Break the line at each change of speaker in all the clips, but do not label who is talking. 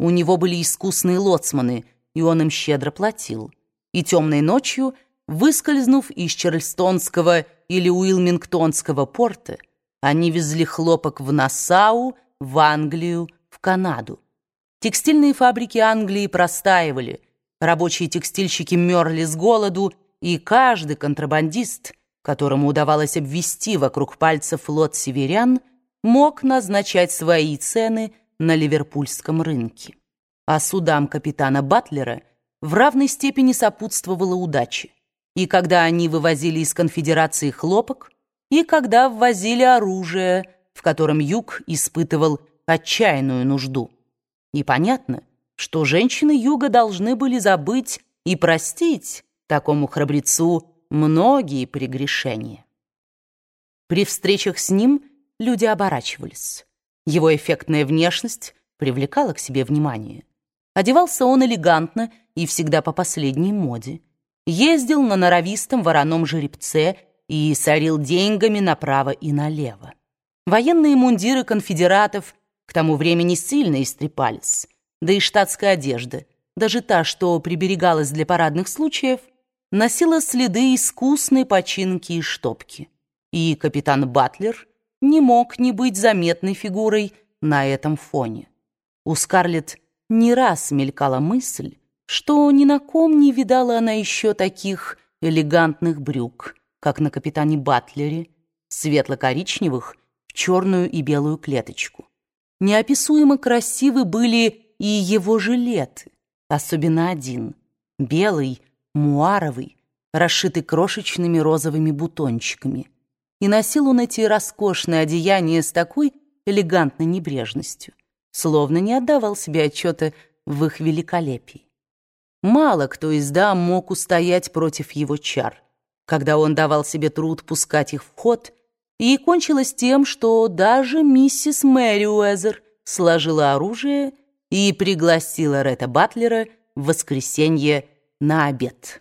У него были искусные лоцманы, и он им щедро платил. И темной ночью, выскользнув из Чарльстонского или Уилмингтонского порта, они везли хлопок в Нассау, в Англию, в Канаду. Текстильные фабрики Англии простаивали, рабочие текстильщики мерли с голоду, и каждый контрабандист, которому удавалось обвести вокруг пальца флот северян, мог назначать свои цены на ливерпульском рынке. А судам капитана Батлера в равной степени сопутствовала удача. И когда они вывозили из конфедерации хлопок, и когда ввозили оружие, в котором юг испытывал отчаянную нужду. И понятно, что женщины юга должны были забыть и простить такому храбрецу многие прегрешения. При встречах с ним люди оборачивались. Его эффектная внешность привлекала к себе внимание. Одевался он элегантно и всегда по последней моде. Ездил на норовистом вороном жеребце и сорил деньгами направо и налево. Военные мундиры конфедератов к тому времени сильно истрепались, да и штатская одежда, даже та, что приберегалась для парадных случаев, носила следы искусной починки и штопки. И капитан Батлер не мог не быть заметной фигурой на этом фоне. У Скарлетт не раз мелькала мысль, что ни на ком не видала она еще таких элегантных брюк, как на капитане Батлере, светло-коричневых в черную и белую клеточку. Неописуемо красивы были и его жилеты, особенно один, белый, муаровый, расшитый крошечными розовыми бутончиками. И носил он эти роскошные одеяния с такой элегантной небрежностью, словно не отдавал себе отчета в их великолепии. Мало кто из дам мог устоять против его чар, когда он давал себе труд пускать их в ход, и кончилось тем, что даже миссис Мэри Уэзер сложила оружие и пригласила Ретта Батлера в воскресенье на обед.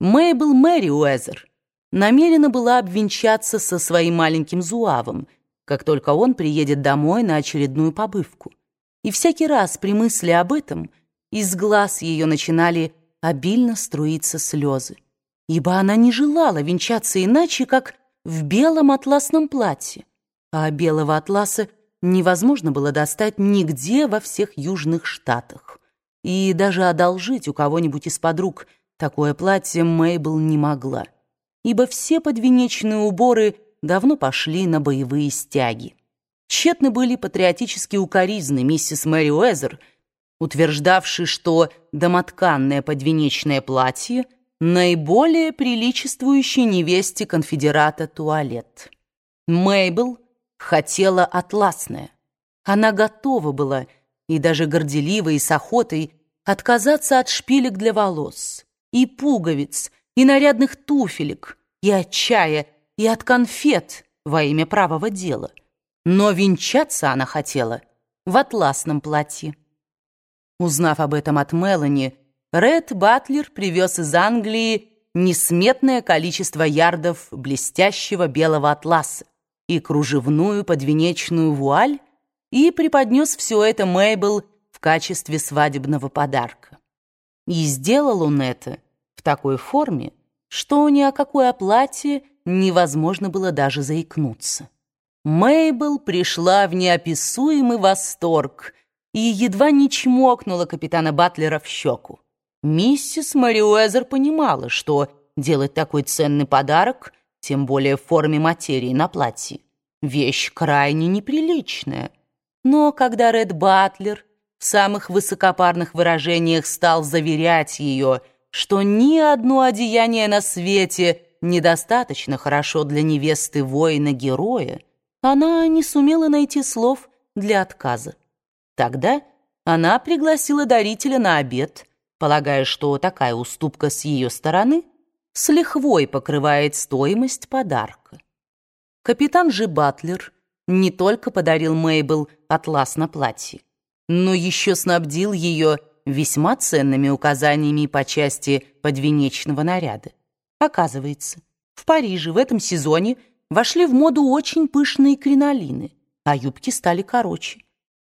Мейбл Мэри Уэзер намерена была обвенчаться со своим маленьким зуавом, как только он приедет домой на очередную побывку. И всякий раз при мысли об этом из глаз ее начинали обильно струиться слезы, ибо она не желала венчаться иначе, как в белом атласном платье, а белого атласа невозможно было достать нигде во всех южных штатах. И даже одолжить у кого-нибудь из подруг такое платье Мейбл не могла, ибо все подвенечные уборы давно пошли на боевые стяги. Тщетны были патриотические укоризны миссис Мэри Уэзер, утверждавшей, что домотканное подвенечное платье наиболее приличествующий невесте конфедерата туалет. Мейбл хотела атласное. Она готова была и даже горделиво и с охотой отказаться от шпилек для волос, и пуговиц, и нарядных туфелек, и от чая, и от конфет во имя правого дела. Но венчаться она хотела в атласном платье. Узнав об этом от Мелани, Ред Батлер привез из Англии несметное количество ярдов блестящего белого атласа и кружевную подвенечную вуаль и преподнес все это Мейбл в качестве свадебного подарка. И сделал он это в такой форме, что ни о какой оплате невозможно было даже заикнуться. Мейбл пришла в неописуемый восторг и едва не чмокнула капитана Батлера в щеку. Миссис Мэри Уэзер понимала, что делать такой ценный подарок, тем более в форме материи на платье, вещь крайне неприличная. Но когда Ред Батлер в самых высокопарных выражениях стал заверять ее, что ни одно одеяние на свете недостаточно хорошо для невесты воина-героя, она не сумела найти слов для отказа. Тогда она пригласила дарителя на обед, полагая, что такая уступка с ее стороны с лихвой покрывает стоимость подарка. Капитан же Батлер не только подарил Мейбл атлас на платье, но еще снабдил ее весьма ценными указаниями по части подвенечного наряда. Оказывается, в Париже в этом сезоне вошли в моду очень пышные кринолины, а юбки стали короче.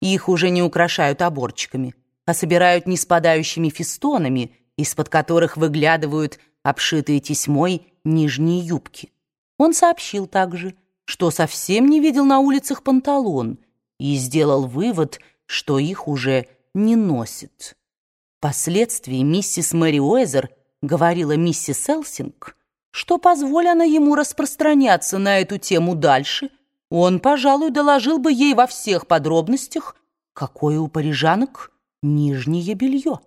Их уже не украшают оборчиками, а собирают неспадающими фестонами, из-под которых выглядывают обшитые тесьмой нижние юбки. Он сообщил также, что совсем не видел на улицах панталон и сделал вывод, что их уже не носит. Впоследствии миссис Мэри Уэзер говорила миссис Элсинг, что, позволь она ему распространяться на эту тему дальше, он, пожалуй, доложил бы ей во всех подробностях, какое у парижанок нижнее белье.